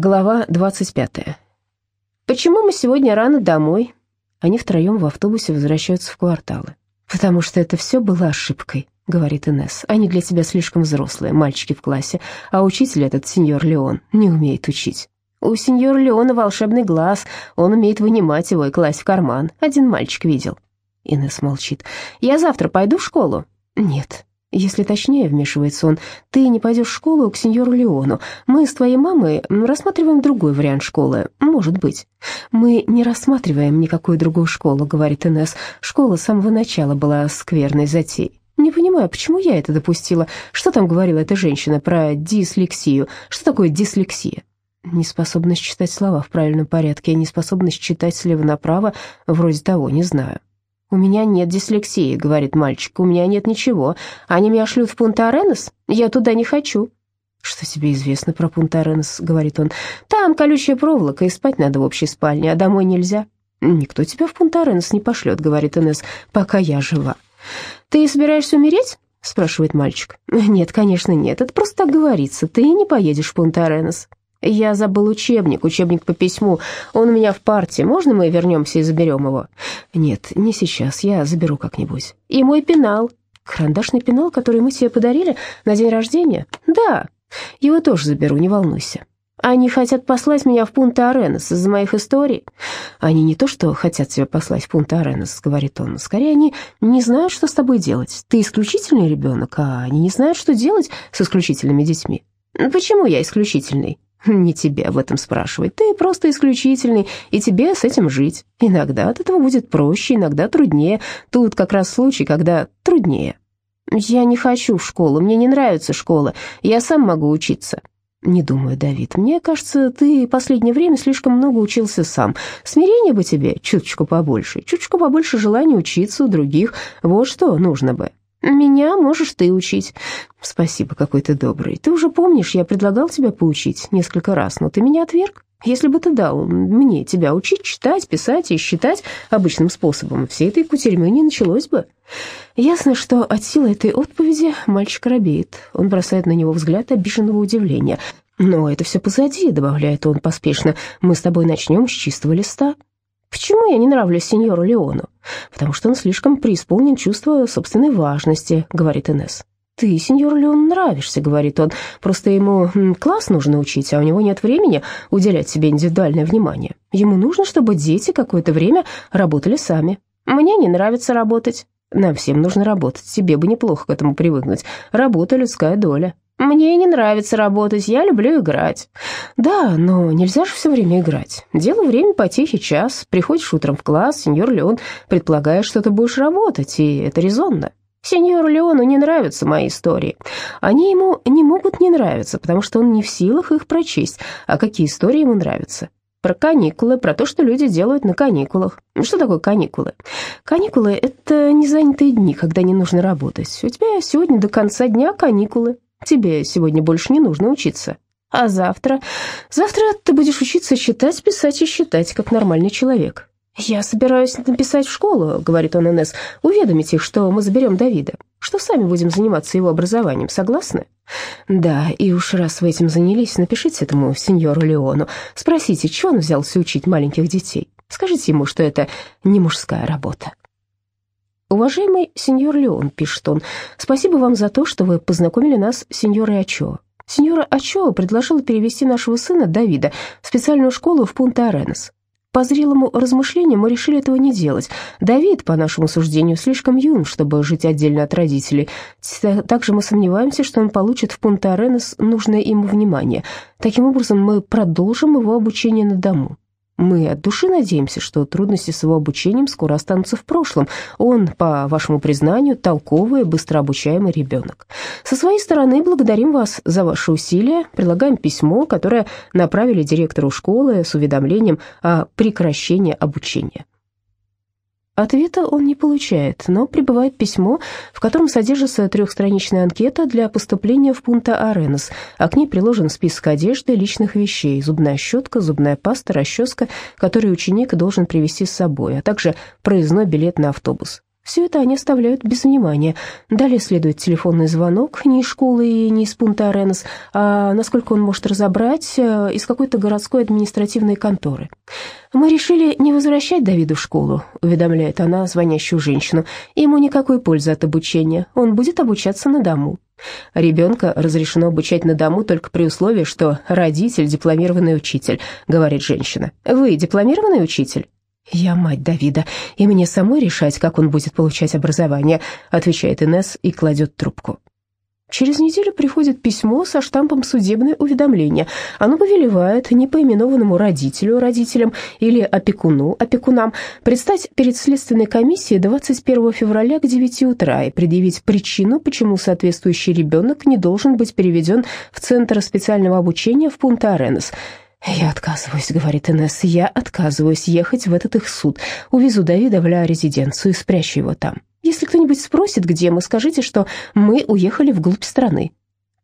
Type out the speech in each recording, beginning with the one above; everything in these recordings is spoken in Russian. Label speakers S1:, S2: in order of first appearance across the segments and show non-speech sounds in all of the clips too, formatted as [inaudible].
S1: Глава 25. «Почему мы сегодня рано домой?» Они втроем в автобусе возвращаются в кварталы. «Потому что это все было ошибкой», — говорит Инесс. «Они для тебя слишком взрослые, мальчики в классе, а учитель этот, сеньор Леон, не умеет учить». «У сеньора Леона волшебный глаз, он умеет вынимать его и класть в карман. Один мальчик видел». Инесс молчит. «Я завтра пойду в школу?» «Нет», если точнее, вмешивается он, ты не пойдешь в школу к сеньору Леону. Мы с твоей мамой рассматриваем другой вариант школы. Может быть. Мы не рассматриваем никакую другую школу, говорит Инесс. Школа с самого начала была скверной затеей. Не понимаю, почему я это допустила. Что там говорила эта женщина про дислексию? Что такое дислексия? Неспособность читать слова в правильном порядке, неспособность читать слева направо, вроде того, не знаю. «У меня нет дислексии», — говорит мальчик, — «у меня нет ничего. Они меня шлют в Пунта-Аренес? Я туда не хочу». «Что тебе известно про Пунта-Аренес?» — говорит он. «Там колючая проволока, и спать надо в общей спальне, а домой нельзя». «Никто тебя в Пунта-Аренес не пошлет», — говорит Инесс, — «пока я жива». «Ты собираешься умереть?» — спрашивает мальчик. «Нет, конечно, нет, это просто так говорится. Ты не поедешь в Пунта-Аренес». «Я забыл учебник, учебник по письму. Он у меня в парте. Можно мы вернемся и заберем его?» «Нет, не сейчас. Я заберу как-нибудь». «И мой пенал». «Карандашный пенал, который мы тебе подарили на день рождения?» «Да. Его тоже заберу, не волнуйся». «Они хотят послать меня в Пунта-Аренес из-за моих историй». «Они не то, что хотят тебя послать в Пунта-Аренес», — говорит он. «Скорее, они не знают, что с тобой делать. Ты исключительный ребенок, а они не знают, что делать с исключительными детьми». «Почему я исключительный?» Не тебе об этом спрашивать. Ты просто исключительный, и тебе с этим жить. Иногда от этого будет проще, иногда труднее. Тут как раз случай, когда труднее. Я не хочу в школу, мне не нравится школа. Я сам могу учиться. Не думаю, Давид. Мне кажется, ты последнее время слишком много учился сам. Смирение бы тебе чуточку побольше, чуточку побольше желания учиться у других. Вот что нужно бы. «Меня можешь ты учить». «Спасибо, какой ты добрый. Ты уже помнишь, я предлагал тебя поучить несколько раз, но ты меня отверг. Если бы ты дал мне тебя учить читать, писать и считать обычным способом, всей этой кутерьмы не началось бы». Ясно, что от силы этой отповеди мальчик робеет. Он бросает на него взгляд обиженного удивления. «Но это все позади», — добавляет он поспешно. «Мы с тобой начнем с чистого листа». Почему я не нравлюсь сеньору Леону? Потому что он слишком преисполнен чувства собственной важности, говорит Инесс. «Ты, сеньор Леон, нравишься», — говорит он. «Просто ему класс нужно учить, а у него нет времени уделять себе индивидуальное внимание. Ему нужно, чтобы дети какое-то время работали сами. Мне не нравится работать. Нам всем нужно работать, тебе бы неплохо к этому привыкнуть. Работа — людская доля. «Мне не нравится работать, я люблю играть». «Да, но нельзя же все время играть. Дело время потехи час. Приходишь утром в класс, сеньор Леон предполагает, что ты будешь работать, и это резонно. Сеньору Леону не нравятся мои истории. Они ему не могут не нравиться, потому что он не в силах их прочесть. А какие истории ему нравятся? Про каникулы, про то, что люди делают на каникулах. Что такое каникулы? Каникулы — это незанятые дни, когда не нужно работать. У тебя сегодня до конца дня каникулы. Тебе сегодня больше не нужно учиться. А завтра? Завтра ты будешь учиться читать, писать и считать, как нормальный человек. «Я собираюсь написать в школу», — говорит он Инесс, — «уведомить их, что мы заберем Давида, что сами будем заниматься его образованием, согласны?» «Да, и уж раз вы этим занялись, напишите этому сеньору Леону, спросите, чего он взялся учить маленьких детей. Скажите ему, что это не мужская работа». «Уважаемый сеньор Леон», — пишет он, — «спасибо вам за то, что вы познакомили нас с сеньорой Ачо. Сеньора Ачо предложила перевести нашего сына Давида в специальную школу в Пунта-Аренес. По зрелому размышлению мы решили этого не делать. Давид, по нашему суждению, слишком юн, чтобы жить отдельно от родителей. Также мы сомневаемся, что он получит в Пунта-Аренес нужное ему внимание. Таким образом, мы продолжим его обучение на дому. Мы от души надеемся, что трудности с его обучением скоро останутся в прошлом. Он, по вашему признанию, толковый, быстро обучаемый ребенок. Со своей стороны благодарим вас за ваши усилия, прилагаем письмо, которое направили директору школы с уведомлением о прекращении обучения. Ответа он не получает, но прибывает письмо, в котором содержится трехстраничная анкета для поступления в Пунта-Аренес, а к ней приложен список одежды, личных вещей, зубная щетка, зубная паста, расческа, которые ученик должен привезти с собой, а также проездной билет на автобус. Все это они оставляют без внимания. Далее следует телефонный звонок не из школы и не из пункта Аренес, а, насколько он может разобрать, э, из какой-то городской административной конторы. «Мы решили не возвращать Давиду в школу», — уведомляет она звонящую женщину. «Ему никакой пользы от обучения. Он будет обучаться на дому». «Ребенка разрешено обучать на дому только при условии, что родитель – дипломированный учитель», — говорит женщина. «Вы дипломированный учитель?» «Я мать Давида, и мне самой решать, как он будет получать образование», отвечает Инесс и кладет трубку. Через неделю приходит письмо со штампом «Судебное уведомление». Оно повелевает непоименованному родителю, родителям или опекуну, опекунам предстать перед следственной комиссией 21 февраля к 9 утра и предъявить причину, почему соответствующий ребенок не должен быть переведен в Центр специального обучения в Пунта-Аренес – «Я отказываюсь», — говорит Инесса, — «я отказываюсь ехать в этот их суд. Увезу Давида в ля-резиденцию и спрячу его там. Если кто-нибудь спросит, где мы, скажите, что мы уехали вглубь страны.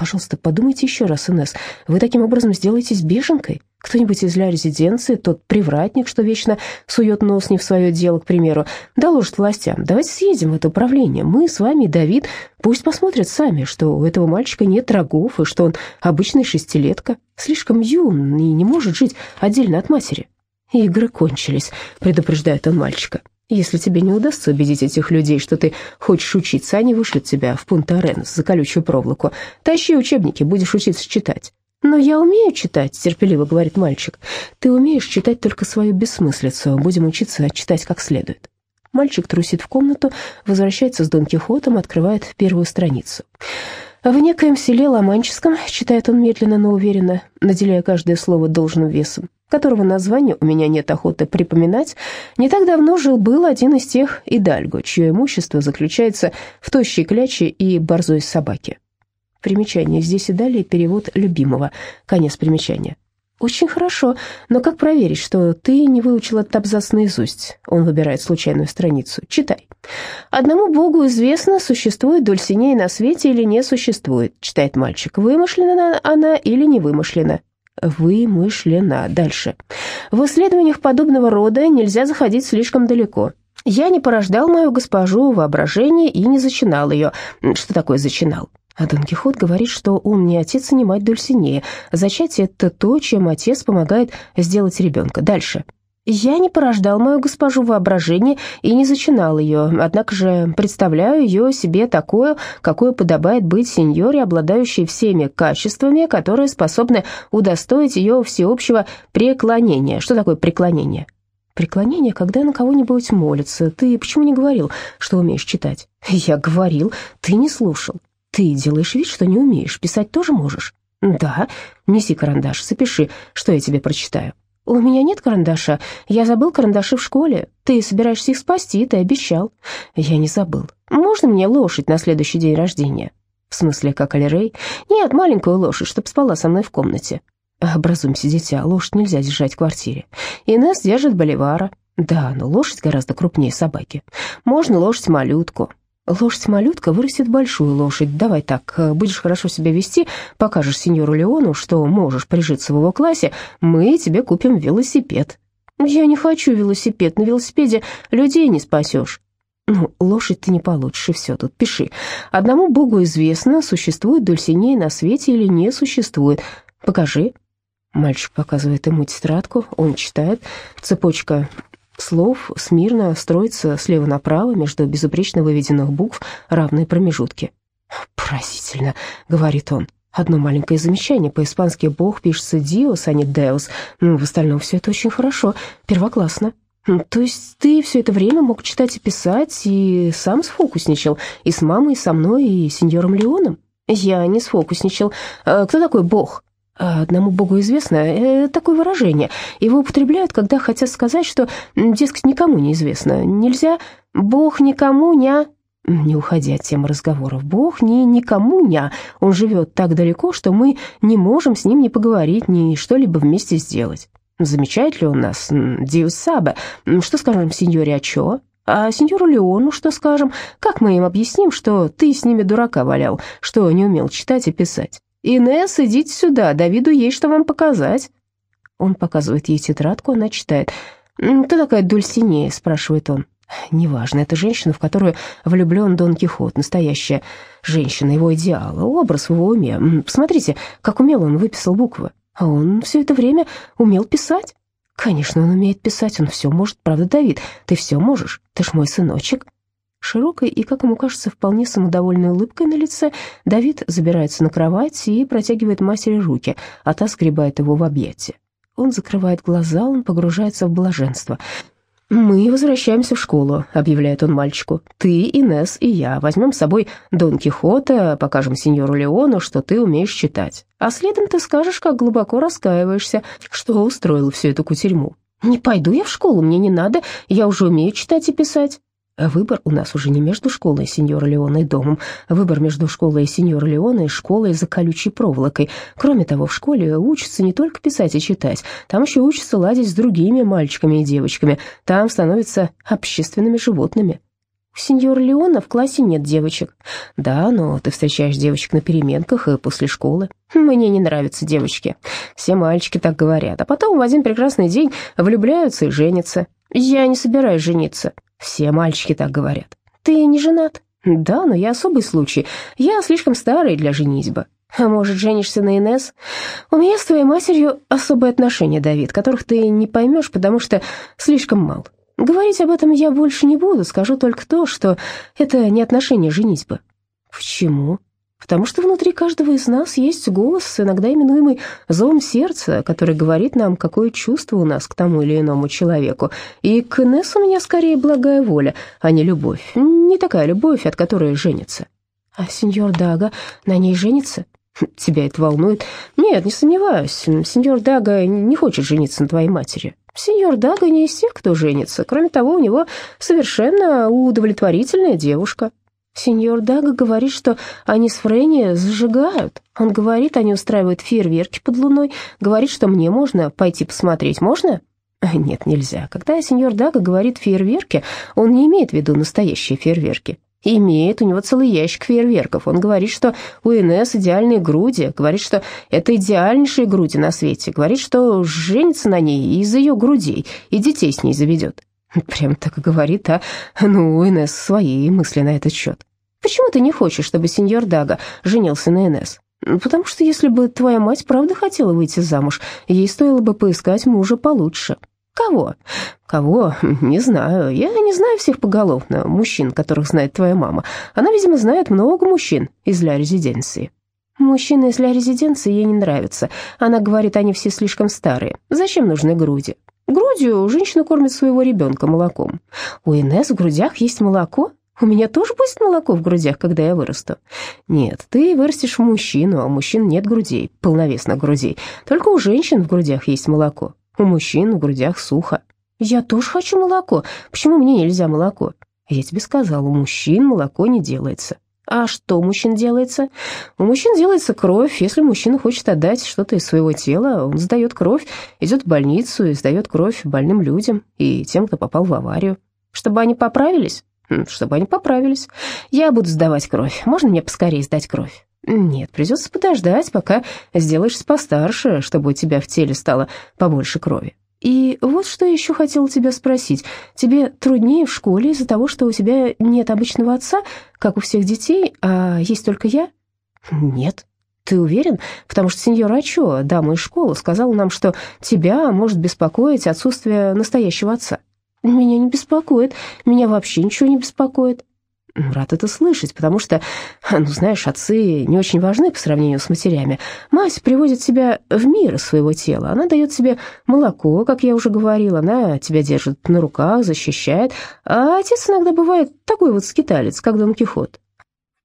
S1: Пожалуйста, подумайте еще раз, Инесс. Вы таким образом сделаетесь беженкой? Кто-нибудь из ля резиденции, тот привратник, что вечно сует нос не в свое дело, к примеру, доложит властям. Давайте съедем в это управление. Мы с вами, Давид, пусть посмотрят сами, что у этого мальчика нет рогов и что он обычный шестилетка, слишком юн и не может жить отдельно от матери. Игры кончились, предупреждает он мальчика. Если тебе не удастся убедить этих людей, что ты хочешь учиться, они вышлют тебя в Пунта-Аренс за колючую проволоку. Тащи учебники, будешь учиться читать». «Но я умею читать», — терпеливо говорит мальчик. «Ты умеешь читать только свою бессмыслицу. Будем учиться читать как следует». Мальчик трусит в комнату, возвращается с Дон Кихотом, открывает первую страницу. В некоем селе Ломанческом, читает он медленно, но уверенно, наделяя каждое слово должным весом, которого названия у меня нет охоты припоминать, не так давно жил-был один из тех идальго, чье имущество заключается в тощей кляче и борзой собаке. Примечание. Здесь и далее перевод любимого. Конец примечания. «Очень хорошо, но как проверить, что ты не выучил этот абзац наизусть?» Он выбирает случайную страницу. «Читай». «Одному Богу известно, существует Дульсинея на свете или не существует», читает мальчик. «Вымышлена она или не вымышлена?» «Вымышлена». Дальше. «В исследованиях подобного рода нельзя заходить слишком далеко». «Я не порождал мою госпожу воображение и не зачинал ее». Что такое «зачинал»? А Дон Кихот говорит, что он не отец и не мать Дульсинея. Зачатие — это то, чем отец помогает сделать ребенка. Дальше. Я не порождал мою госпожу воображение и не зачинал ее, однако же представляю ее себе такую, какой подобает быть сеньоре, обладающей всеми качествами, которые способны удостоить ее всеобщего преклонения. Что такое преклонение? Преклонение, когда на кого-нибудь молится. Ты почему не говорил, что умеешь читать? Я говорил, ты не слушал. Ты делаешь вид, что не умеешь, писать тоже можешь? Да, неси карандаш, запиши, что я тебе прочитаю. У меня нет карандаша, я забыл карандаши в школе. Ты собираешься их спасти, ты обещал. Я не забыл. Можно мне лошадь на следующий день рождения? В смысле, как Алирей? Нет, маленькую лошадь, чтоб спала со мной в комнате. Образумься, дитя, лошадь нельзя держать в квартире. Инесс держит боливара. Да, но лошадь гораздо крупнее собаки. Можно лошадь-малютку. Лошадь-малютка вырастет большую лошадь. Давай так, э, будешь хорошо себя вести, покажешь сеньору Леону, что можешь прижиться в его классе, мы тебе купим велосипед». «Я не хочу велосипед, на велосипеде людей не спасешь». «Ну, лошадь ты не получишь, и все, тут пиши. Одному богу известно, существует Дульсинея на свете или не существует. Покажи». Мальчик показывает ему тетрадку, он читает. Цепочка слов смирно строится слева направо между безупречно выведенных букв равные промежутки. «Поразительно», — говорит он. «Одно маленькое замечание. По-испански «бог» пишется «диос», а не «деус». Ну, в остальном все это очень хорошо, первоклассно». «То есть ты все это время мог читать и писать, и сам сфокусничал, и с мамой, и со мной, и сеньором Леоном?» «Я не сфокусничал. А кто такой бог?» А одному богу известно э, такое выражение. Его употребляют, когда хотят сказать, что, дескать, никому не известно. Нельзя «бог никому не...» Не уходя от темы разговоров. Бог не никому не, он живет так далеко, что мы не можем с ним ни поговорить, ни что-либо вместе сделать. Замечает ли он нас? Диус Сабе. Что скажем сеньоре Ачо? А сеньору Леону что скажем? Как мы им объясним, что ты с ними дурака валял, что не умел читать и писать? «Инесс, идите сюда, Давиду есть что вам показать». Он показывает ей тетрадку, она читает. «Кто такая Дульсинея?» – спрашивает он. Неважно, это женщина, в которую влюблен Дон Кихот, настоящая женщина, его идеал, образ в его уме. Посмотрите, как умело он выписал буквы. А он все это время умел писать. Конечно, он умеет писать, он все может, правда, Давид? Ты все можешь, ты ж мой сыночек. Широкой и, как ему кажется, вполне самодовольной улыбкой на лице, Давид забирается на кровать и протягивает матери руки, а та сгребает его в объятия. Он закрывает глаза, он погружается в блаженство. «Мы возвращаемся в школу», — объявляет он мальчику. «Ты, Инес и я возьмем с собой Дон Кихота, покажем сеньору Леону, что ты умеешь читать. А следом ты скажешь, как глубоко раскаиваешься, что устроил всю эту кутерьму. Не пойду я в школу, мне не надо, я уже умею читать и писать». Выбор у нас уже не между школой сеньора Леона и домом. Выбор между школой сеньора Леона и школой за колючей проволокой. Кроме того, в школе учатся не только писать и читать, там еще учатся ладить с другими мальчиками и девочками. Там становятся общественными животными. У сеньора Леона в классе нет девочек. Да, но ты встречаешь девочек на переменках и после школы. Мне не нравятся девочки. Все мальчики так говорят. А потом в один прекрасный день влюбляются и женятся. Я не собираюсь жениться. Все мальчики так говорят. Ты не женат? Да, но я особый случай. Я слишком старый для женитьбы. А может, женишься на Инес? У меня с твоей матерью особые отношения, Давид, которых ты не поймешь, потому что слишком мал. Говорить об этом я больше не буду, скажу только то, что это не отношение женитьбы. Почему? Потому что внутри каждого из нас есть голос, иногда именуемый зовом сердца, который говорит нам, какое чувство у нас к тому или иному человеку. И к Инесс у меня скорее благая воля, а не любовь. Не такая любовь, от которой женится. А сеньор Дага на ней женится? [laughs] Тебя это волнует? Нет, не сомневаюсь. Сеньор Дага не хочет жениться на твоей матери. Сеньор Дага не из тех, кто женится. Кроме того, у него совершенно удовлетворительная девушка. Сеньор Дага говорит, что они с Фрэнни зажигают. Он говорит, они устраивают фейерверки под луной. Говорит, что мне можно пойти посмотреть. Можно? Нет, нельзя. Когда сеньор Дага говорит фейерверки, он не имеет в виду настоящие фейерверки. Имеет у него целый ящик фейерверков. Он говорит, что у Инесс идеальные груди, говорит, что это идеальнейшие груди на свете, говорит, что женится на ней из-за ее грудей и детей с ней заведет. [laughs] Прям так и говорит, а? Ну, у Инесс свои мысли на этот счет. Почему ты не хочешь, чтобы сеньор Дага женился на Инесс? Потому что если бы твоя мать правда хотела выйти замуж, ей стоило бы поискать мужа получше. Кого? Кого? [laughs] Не знаю. Я не знаю всех поголовно, мужчин, которых знает твоя мама. Она, видимо, знает много мужчин из Ля Резиденции. Мужчины из Ля Резиденции ей не нравятся. Она говорит, они все слишком старые. Зачем нужны груди? Грудью женщина кормит своего ребенка молоком. У Инесс в грудях есть молоко? У меня тоже будет молоко в грудях, когда я вырасту. Нет, ты вырастешь в мужчину, а у мужчин нет грудей, полновесных грудей. Только у женщин в грудях есть молоко. У мужчин в грудях сухо. Я тоже хочу молоко. Почему мне нельзя молоко? Я тебе сказала, у мужчин молоко не делается. А что у мужчин делается? У мужчин делается кровь. Если мужчина хочет отдать что-то из своего тела, он сдает кровь, идет в больницу и сдает кровь больным людям и тем, кто попал в аварию. Чтобы они поправились? Чтобы они поправились. Я буду сдавать кровь. Можно мне поскорее сдать кровь? Нет, придется подождать, пока сделаешься постарше, чтобы у тебя в теле стало побольше крови. И вот что я еще хотела тебя спросить. Тебе труднее в школе из-за того, что у тебя нет обычного отца, как у всех детей, а есть только я? Нет. Ты уверен? Потому что сеньор Ачо, дама из школы, сказала нам, что тебя может беспокоить отсутствие настоящего отца. Меня не беспокоит, меня вообще ничего не беспокоит. Рад это слышать, потому что, [laughs] ну, знаешь, отцы не очень важны по сравнению с матерями. Мать приводит себя в мир своего тела. Она дает тебе молоко, как я уже говорила, она тебя держит на руках, защищает. А отец иногда бывает такой вот скиталец, как Дон Кихот.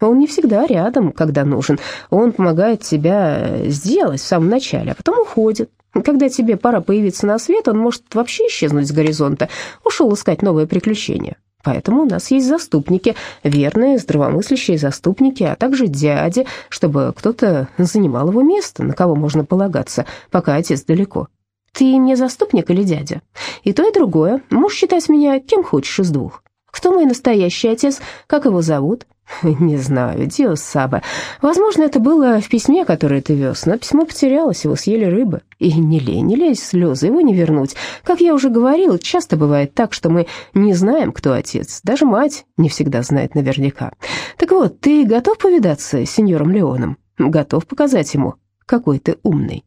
S1: Он не всегда рядом, когда нужен. Он помогает тебя сделать в самом начале, а потом уходит. Когда тебе пора появиться на свет, он может вообще исчезнуть с горизонта. Ушел искать новые приключения. Поэтому у нас есть заступники, верные, здравомыслящие заступники, а также дяди, чтобы кто-то занимал его место, на кого можно полагаться, пока отец далеко. Ты мне заступник или дядя? И то, и другое. Можешь считать меня кем хочешь из двух. Кто мой настоящий отец? Как его зовут? [laughs] Не знаю, Диос Саба. Возможно, это было в письме, которое ты вез, но письмо потерялось, его съели рыбы. И не лень, не лезь слезы, его не вернуть. Как я уже говорил, часто бывает так, что мы не знаем, кто отец. Даже мать не всегда знает наверняка. Так вот, ты готов повидаться с сеньором Леоном? Готов показать ему, какой ты умный?